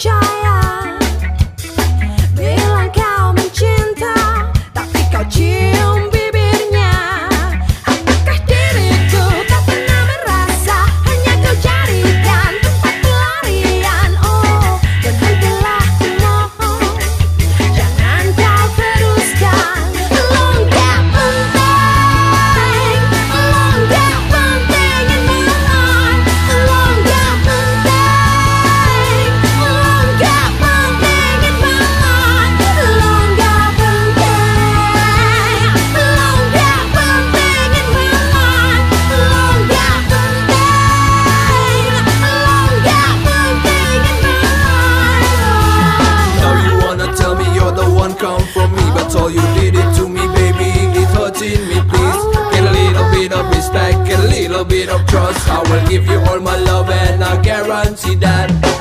child. come from me But all you did it to me, baby It's hurting me, please. Get a little bit of respect Get a little bit of trust. I will give you all my love And I guarantee that.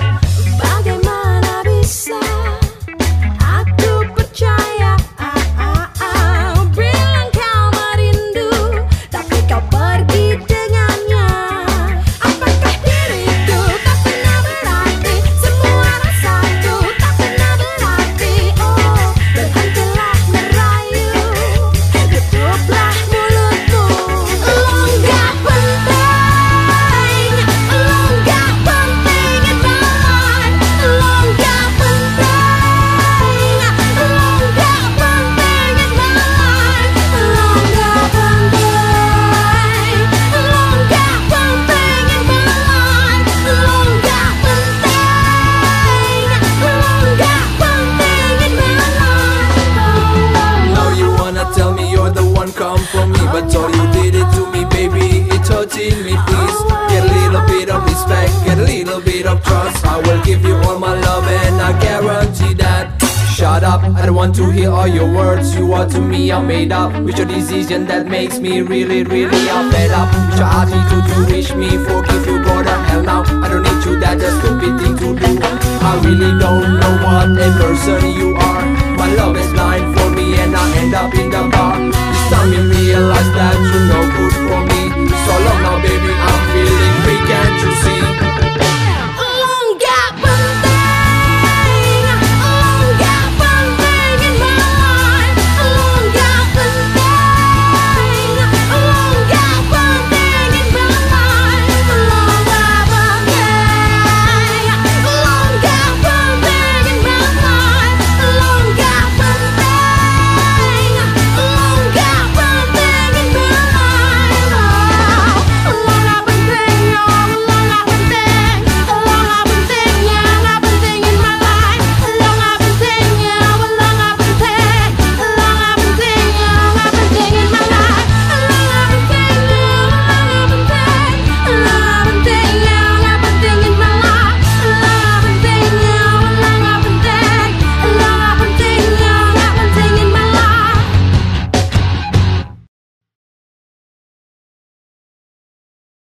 You did it to me baby. It's hurting me please. Get a little bit of respect Get a little bit of trust. I will give you all my love and I guarantee that. Shut up, I don't want to hear all your words. You are to me, I'm made up With your decision that makes me really, really I'm fed up. With your attitude to wish me Forgive you, go to hell now. I don't need you, that's a stupid thing to do. I really don't know what a person you are. My love is blind for me and I end up in the